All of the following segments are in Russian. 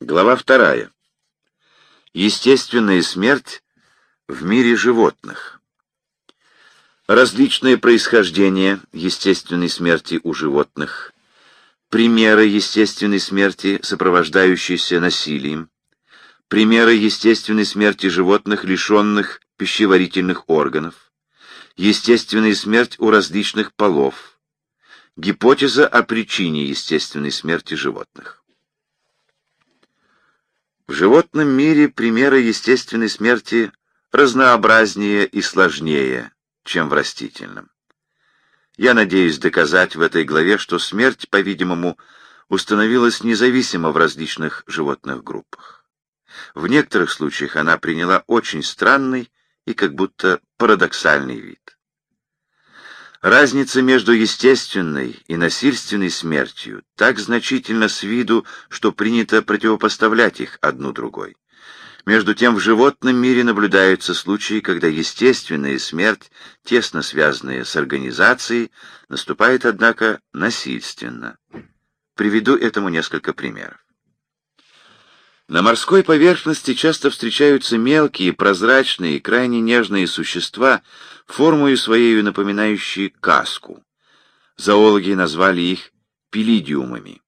Глава вторая. Естественная смерть в мире животных. Различное происхождение естественной смерти у животных. Примеры естественной смерти, сопровождающиеся насилием. Примеры естественной смерти животных, лишенных пищеварительных органов. Естественная смерть у различных полов. Гипотеза о причине естественной смерти животных. В животном мире примеры естественной смерти разнообразнее и сложнее, чем в растительном. Я надеюсь доказать в этой главе, что смерть, по-видимому, установилась независимо в различных животных группах. В некоторых случаях она приняла очень странный и как будто парадоксальный вид. Разница между естественной и насильственной смертью так значительна с виду, что принято противопоставлять их одну другой. Между тем в животном мире наблюдаются случаи, когда естественная смерть, тесно связанная с организацией, наступает, однако, насильственно. Приведу этому несколько примеров. На морской поверхности часто встречаются мелкие, прозрачные, крайне нежные существа, формою своей напоминающие каску. Зоологи назвали их пилидиумами.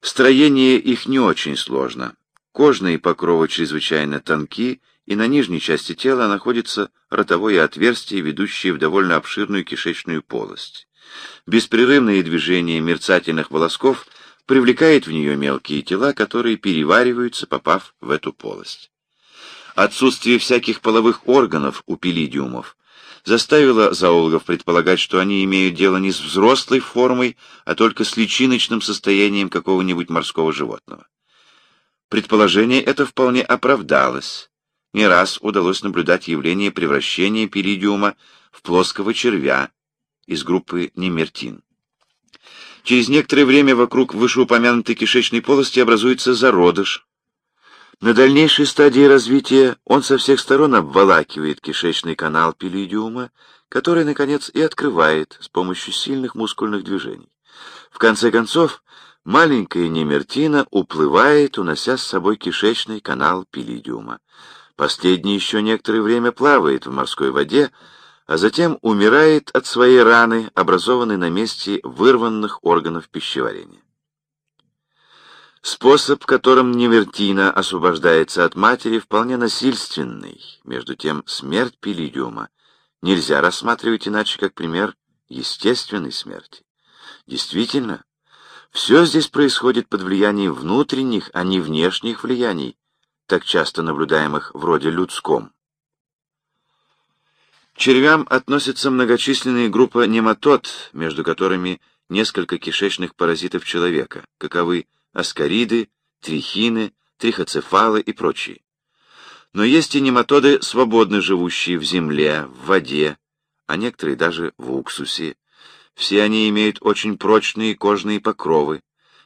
Строение их не очень сложно. Кожные покровы чрезвычайно тонки, и на нижней части тела находится ротовое отверстие, ведущее в довольно обширную кишечную полость. Беспрерывные движения мерцательных волосков – привлекает в нее мелкие тела, которые перевариваются, попав в эту полость. Отсутствие всяких половых органов у пилидиумов заставило зоологов предполагать, что они имеют дело не с взрослой формой, а только с личиночным состоянием какого-нибудь морского животного. Предположение это вполне оправдалось. Не раз удалось наблюдать явление превращения пиридиума в плоского червя из группы немертин. Через некоторое время вокруг вышеупомянутой кишечной полости образуется зародыш. На дальнейшей стадии развития он со всех сторон обволакивает кишечный канал пилидиума, который, наконец, и открывает с помощью сильных мускульных движений. В конце концов, маленькая немертина уплывает, унося с собой кишечный канал пилидиума. Последний еще некоторое время плавает в морской воде, а затем умирает от своей раны, образованной на месте вырванных органов пищеварения. Способ, которым Невертина освобождается от матери, вполне насильственный. Между тем, смерть Пилидиума нельзя рассматривать иначе, как пример естественной смерти. Действительно, все здесь происходит под влиянием внутренних, а не внешних влияний, так часто наблюдаемых вроде людском червям относится многочисленная группа нематод, между которыми несколько кишечных паразитов человека, каковы аскариды, трихины, трихоцефалы и прочие. Но есть и нематоды, свободно живущие в земле, в воде, а некоторые даже в уксусе. Все они имеют очень прочные кожные покровы.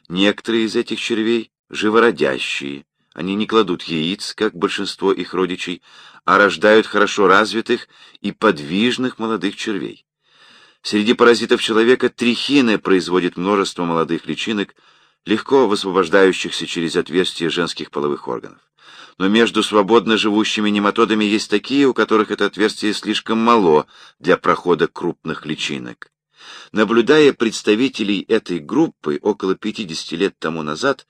Некоторые из этих червей живородящие. Они не кладут яиц, как большинство их родичей, а рождают хорошо развитых и подвижных молодых червей. Среди паразитов человека трихины производит множество молодых личинок, легко высвобождающихся через отверстия женских половых органов. Но между свободно живущими нематодами есть такие, у которых это отверстие слишком мало для прохода крупных личинок. Наблюдая представителей этой группы около 50 лет тому назад,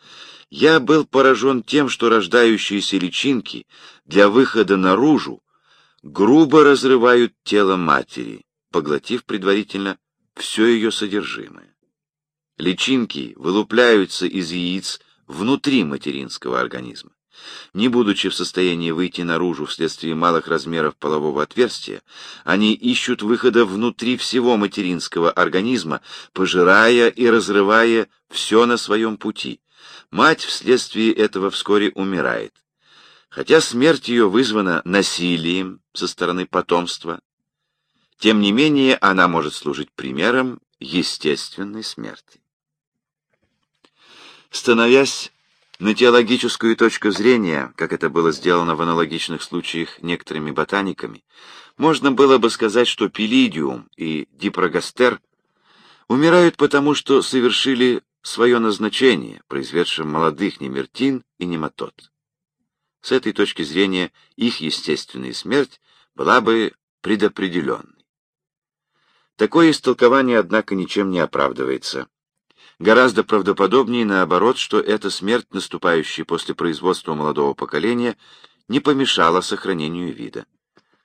я был поражен тем, что рождающиеся личинки для выхода наружу грубо разрывают тело матери, поглотив предварительно все ее содержимое. Личинки вылупляются из яиц внутри материнского организма. Не будучи в состоянии выйти наружу вследствие малых размеров полового отверстия, они ищут выхода внутри всего материнского организма, пожирая и разрывая все на своем пути. Мать вследствие этого вскоре умирает. Хотя смерть ее вызвана насилием со стороны потомства, тем не менее она может служить примером естественной смерти. Становясь на теологическую точку зрения, как это было сделано в аналогичных случаях некоторыми ботаниками, можно было бы сказать, что пилидиум и дипрогастер умирают потому, что совершили свое назначение, произведшим молодых немертин и нематод. С этой точки зрения их естественная смерть была бы предопределенной. Такое истолкование, однако, ничем не оправдывается. Гораздо правдоподобнее, наоборот, что эта смерть, наступающая после производства молодого поколения, не помешала сохранению вида.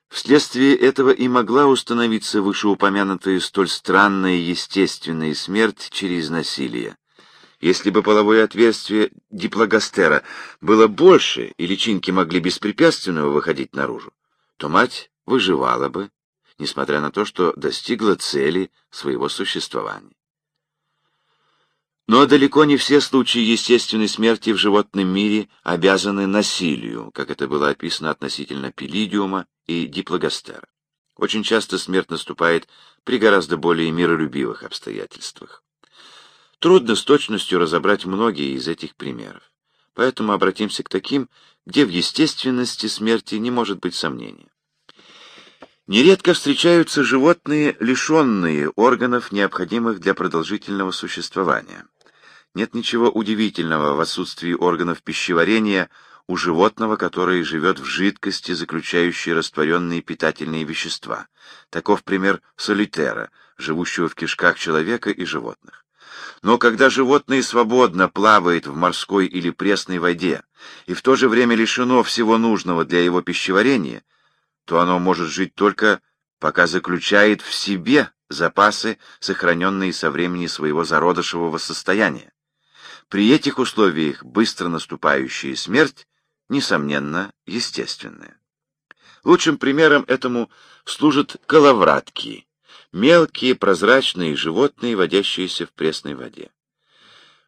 Вследствие этого и могла установиться вышеупомянутая столь странная естественная смерть через насилие. Если бы половое отверстие диплогастера было больше, и личинки могли беспрепятственно выходить наружу, то мать выживала бы, несмотря на то, что достигла цели своего существования. Но далеко не все случаи естественной смерти в животном мире обязаны насилию, как это было описано относительно пилидиума и диплогастера. Очень часто смерть наступает при гораздо более миролюбивых обстоятельствах. Трудно с точностью разобрать многие из этих примеров, поэтому обратимся к таким, где в естественности смерти не может быть сомнения. Нередко встречаются животные, лишенные органов, необходимых для продолжительного существования. Нет ничего удивительного в отсутствии органов пищеварения у животного, которое живет в жидкости, заключающей растворенные питательные вещества. Таков пример солитера, живущего в кишках человека и животных. Но когда животное свободно плавает в морской или пресной воде и в то же время лишено всего нужного для его пищеварения, то оно может жить только пока заключает в себе запасы, сохраненные со времени своего зародышевого состояния. При этих условиях быстро наступающая смерть, несомненно, естественная. Лучшим примером этому служат коловратки, мелкие прозрачные животные, водящиеся в пресной воде.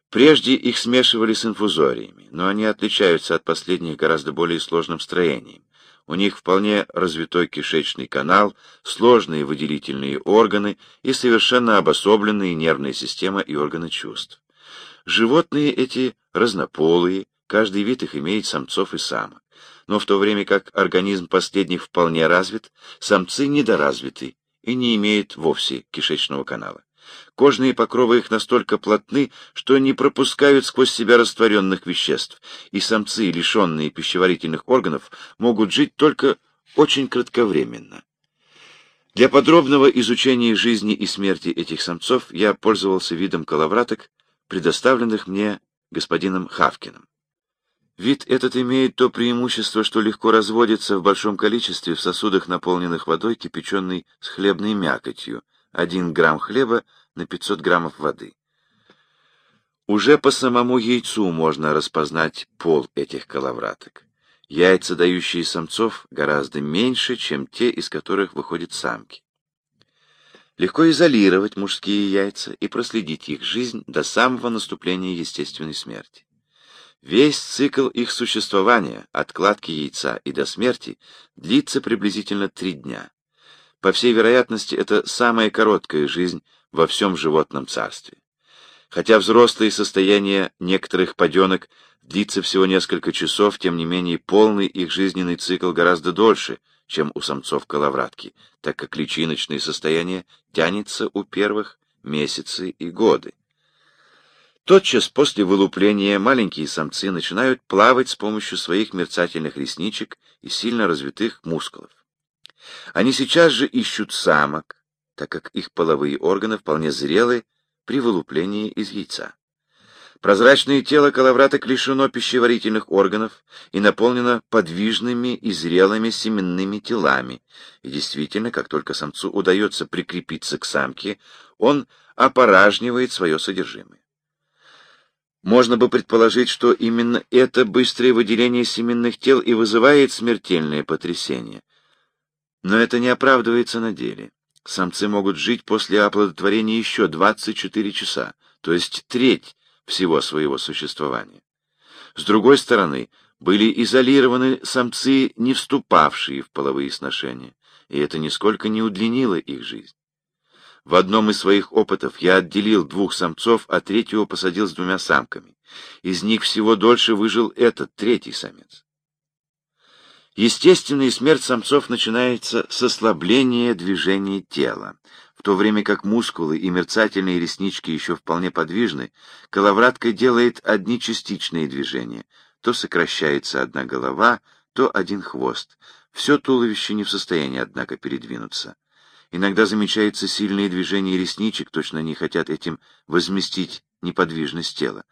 Прежде их смешивали с инфузориями, но они отличаются от последних гораздо более сложным строением. У них вполне развитой кишечный канал, сложные выделительные органы и совершенно обособленные нервная система и органы чувств. Животные эти разнополые, каждый вид их имеет самцов и самок. Но в то время как организм последних вполне развит, самцы недоразвиты и не имеют вовсе кишечного канала. Кожные покровы их настолько плотны, что не пропускают сквозь себя растворенных веществ, и самцы, лишенные пищеварительных органов, могут жить только очень кратковременно. Для подробного изучения жизни и смерти этих самцов я пользовался видом коловраток, предоставленных мне господином Хавкиным. Вид этот имеет то преимущество, что легко разводится в большом количестве в сосудах, наполненных водой, кипяченной с хлебной мякотью, 1 грамм хлеба на 500 граммов воды. Уже по самому яйцу можно распознать пол этих коловраток. Яйца, дающие самцов, гораздо меньше, чем те, из которых выходят самки. Легко изолировать мужские яйца и проследить их жизнь до самого наступления естественной смерти. Весь цикл их существования, от кладки яйца и до смерти, длится приблизительно три дня. По всей вероятности, это самая короткая жизнь во всем животном царстве. Хотя взрослое состояние некоторых паденок длится всего несколько часов, тем не менее полный их жизненный цикл гораздо дольше — чем у самцов коловратки, так как личиночное состояние тянется у первых месяцы и годы. Тотчас после вылупления маленькие самцы начинают плавать с помощью своих мерцательных ресничек и сильно развитых мускулов. Они сейчас же ищут самок, так как их половые органы вполне зрелы при вылуплении из яйца. Прозрачное тело коловраток лишено пищеварительных органов и наполнено подвижными и зрелыми семенными телами. И действительно, как только самцу удается прикрепиться к самке, он опоражнивает свое содержимое. Можно бы предположить, что именно это быстрое выделение семенных тел и вызывает смертельное потрясение. Но это не оправдывается на деле. Самцы могут жить после оплодотворения еще 24 часа, то есть треть всего своего существования. С другой стороны, были изолированы самцы, не вступавшие в половые сношения, и это нисколько не удлинило их жизнь. В одном из своих опытов я отделил двух самцов, а третьего посадил с двумя самками. Из них всего дольше выжил этот, третий самец. Естественная смерть самцов начинается с ослабления движения тела. В то время как мускулы и мерцательные реснички еще вполне подвижны, коловратка делает одни частичные движения. То сокращается одна голова, то один хвост. Все туловище не в состоянии, однако, передвинуться. Иногда замечаются сильные движения ресничек, точно они хотят этим возместить неподвижность тела.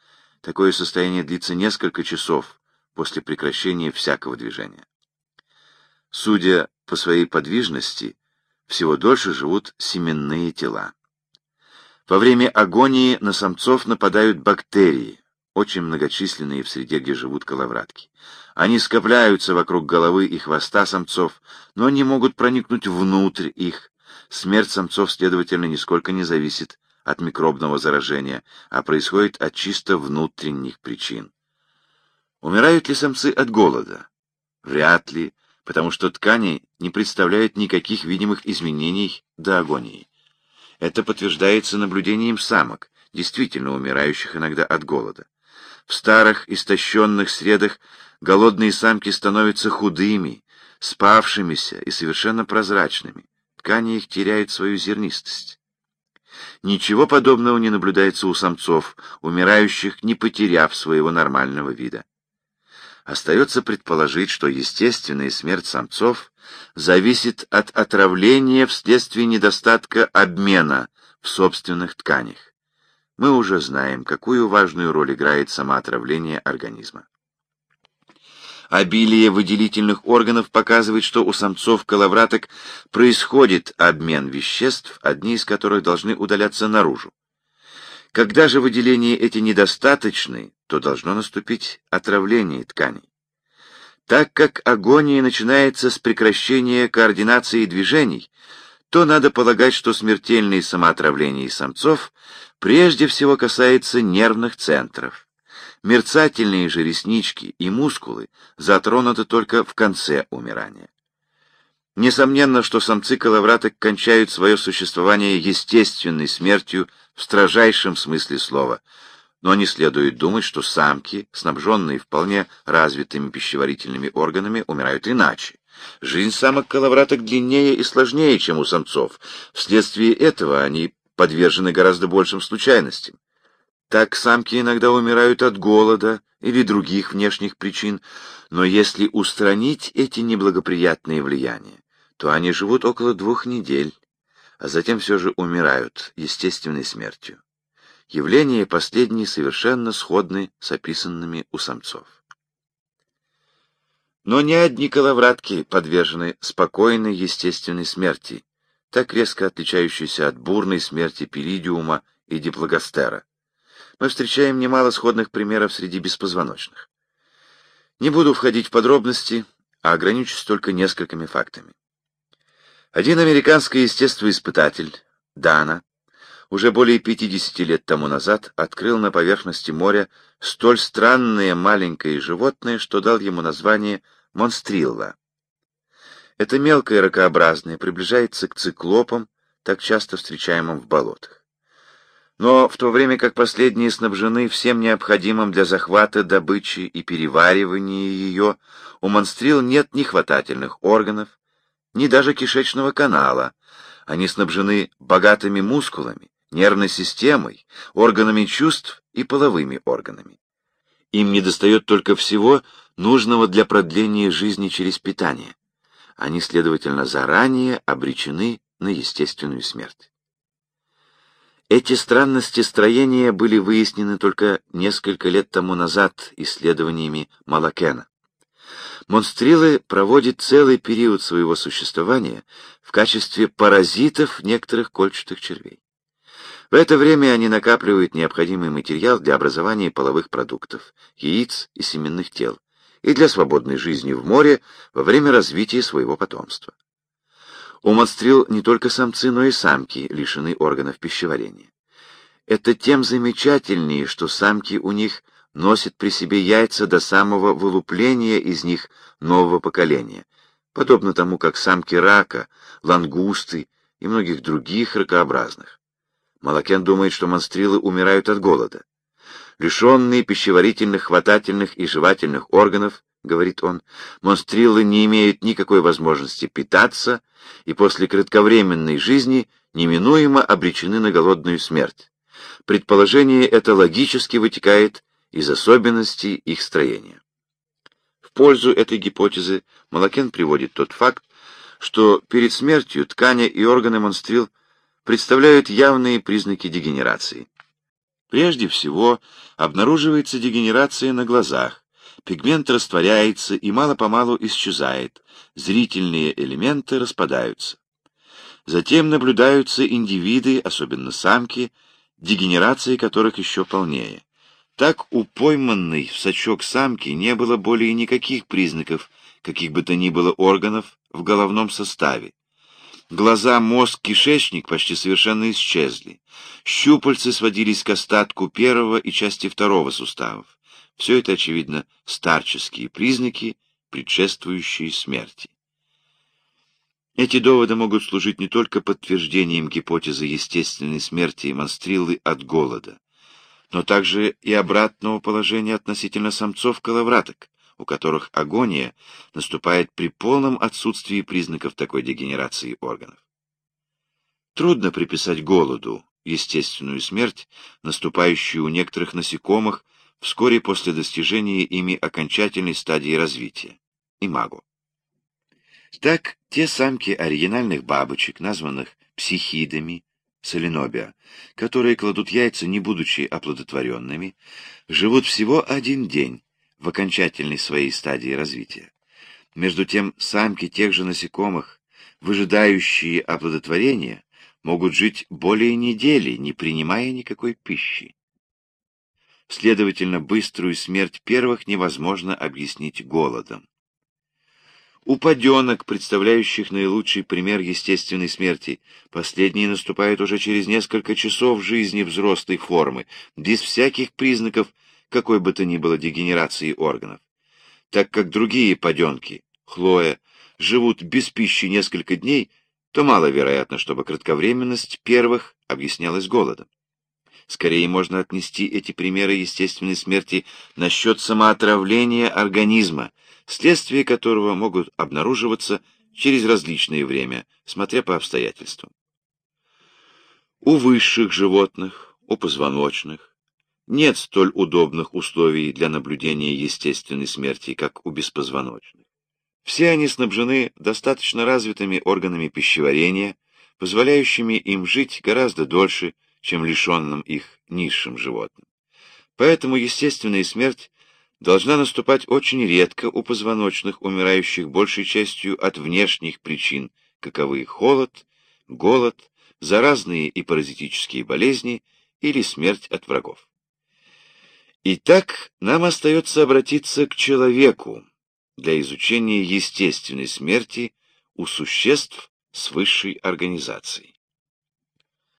Такое состояние длится несколько часов после прекращения всякого движения. Судя по своей подвижности, всего дольше живут семенные тела. Во время агонии на самцов нападают бактерии, очень многочисленные в среде, где живут коловратки. Они скопляются вокруг головы и хвоста самцов, но не могут проникнуть внутрь их. Смерть самцов, следовательно, нисколько не зависит от микробного заражения, а происходит от чисто внутренних причин. Умирают ли самцы от голода? Вряд ли, потому что ткани не представляют никаких видимых изменений до агонии. Это подтверждается наблюдением самок, действительно умирающих иногда от голода. В старых истощенных средах голодные самки становятся худыми, спавшимися и совершенно прозрачными. Ткани их теряют свою зернистость. Ничего подобного не наблюдается у самцов, умирающих, не потеряв своего нормального вида. Остается предположить, что естественная смерть самцов зависит от отравления вследствие недостатка обмена в собственных тканях. Мы уже знаем, какую важную роль играет самоотравление организма. Обилие выделительных органов показывает, что у самцов-коловраток происходит обмен веществ, одни из которых должны удаляться наружу. Когда же выделения эти недостаточны, то должно наступить отравление тканей. Так как агония начинается с прекращения координации движений, то надо полагать, что смертельное самоотравление самцов прежде всего касается нервных центров. Мерцательные же реснички и мускулы затронуты только в конце умирания. Несомненно, что самцы коловраток кончают свое существование естественной смертью в строжайшем смысле слова, но не следует думать, что самки, снабженные вполне развитыми пищеварительными органами, умирают иначе. Жизнь самок коловраток длиннее и сложнее, чем у самцов. Вследствие этого они подвержены гораздо большим случайностям. Так самки иногда умирают от голода или других внешних причин, но если устранить эти неблагоприятные влияния, то они живут около двух недель, а затем все же умирают естественной смертью. Явления последние совершенно сходны с описанными у самцов. Но не одни коловратки подвержены спокойной естественной смерти, так резко отличающейся от бурной смерти пиридиума и диплогастера. Мы встречаем немало сходных примеров среди беспозвоночных. Не буду входить в подробности, а ограничусь только несколькими фактами. Один американский естествоиспытатель, Дана, уже более 50 лет тому назад открыл на поверхности моря столь странное маленькое животное, что дал ему название монстрилла. Это мелкое ракообразное приближается к циклопам, так часто встречаемым в болотах. Но в то время как последние снабжены всем необходимым для захвата добычи и переваривания ее, у монстрил нет ни хватательных органов, ни даже кишечного канала. Они снабжены богатыми мускулами, нервной системой, органами чувств и половыми органами. Им недостает только всего, нужного для продления жизни через питание. Они, следовательно, заранее обречены на естественную смерть. Эти странности строения были выяснены только несколько лет тому назад исследованиями Малакена. Монстрилы проводят целый период своего существования в качестве паразитов некоторых кольчатых червей. В это время они накапливают необходимый материал для образования половых продуктов, яиц и семенных тел, и для свободной жизни в море во время развития своего потомства. У монстрил не только самцы, но и самки лишены органов пищеварения. Это тем замечательнее, что самки у них – носит при себе яйца до самого вылупления из них нового поколения, подобно тому, как самки рака, лангусты и многих других ракообразных. Малакен думает, что монстрилы умирают от голода. Лишенные пищеварительных, хватательных и жевательных органов, говорит он, монстрилы не имеют никакой возможности питаться и после кратковременной жизни неминуемо обречены на голодную смерть. Предположение это логически вытекает из особенностей их строения. В пользу этой гипотезы Малакен приводит тот факт, что перед смертью ткани и органы монстрил представляют явные признаки дегенерации. Прежде всего, обнаруживается дегенерация на глазах, пигмент растворяется и мало-помалу исчезает, зрительные элементы распадаются. Затем наблюдаются индивиды, особенно самки, дегенерации которых еще полнее. Так у пойманной в сачок самки не было более никаких признаков, каких бы то ни было органов в головном составе. Глаза, мозг, кишечник почти совершенно исчезли. Щупальцы сводились к остатку первого и части второго суставов. Все это, очевидно, старческие признаки, предшествующие смерти. Эти доводы могут служить не только подтверждением гипотезы естественной смерти монстрилы от голода, но также и обратного положения относительно самцов-коловраток, у которых агония наступает при полном отсутствии признаков такой дегенерации органов. Трудно приписать голоду естественную смерть, наступающую у некоторых насекомых вскоре после достижения ими окончательной стадии развития – имаго. Так, те самки оригинальных бабочек, названных психидами, соленобия, которые кладут яйца, не будучи оплодотворенными, живут всего один день в окончательной своей стадии развития. Между тем, самки тех же насекомых, выжидающие оплодотворения, могут жить более недели, не принимая никакой пищи. Следовательно, быструю смерть первых невозможно объяснить голодом. У паденок, представляющих наилучший пример естественной смерти, последние наступают уже через несколько часов жизни взрослой формы, без всяких признаков какой бы то ни было дегенерации органов. Так как другие паденки, Хлоя, живут без пищи несколько дней, то маловероятно, чтобы кратковременность первых объяснялась голодом. Скорее можно отнести эти примеры естественной смерти насчет самоотравления организма, следствия которого могут обнаруживаться через различное время, смотря по обстоятельствам. У высших животных, у позвоночных, нет столь удобных условий для наблюдения естественной смерти, как у беспозвоночных. Все они снабжены достаточно развитыми органами пищеварения, позволяющими им жить гораздо дольше, чем лишенным их низшим животным. Поэтому естественная смерть должна наступать очень редко у позвоночных, умирающих большей частью от внешних причин, каковы холод, голод, заразные и паразитические болезни или смерть от врагов. Итак, нам остается обратиться к человеку для изучения естественной смерти у существ с высшей организацией.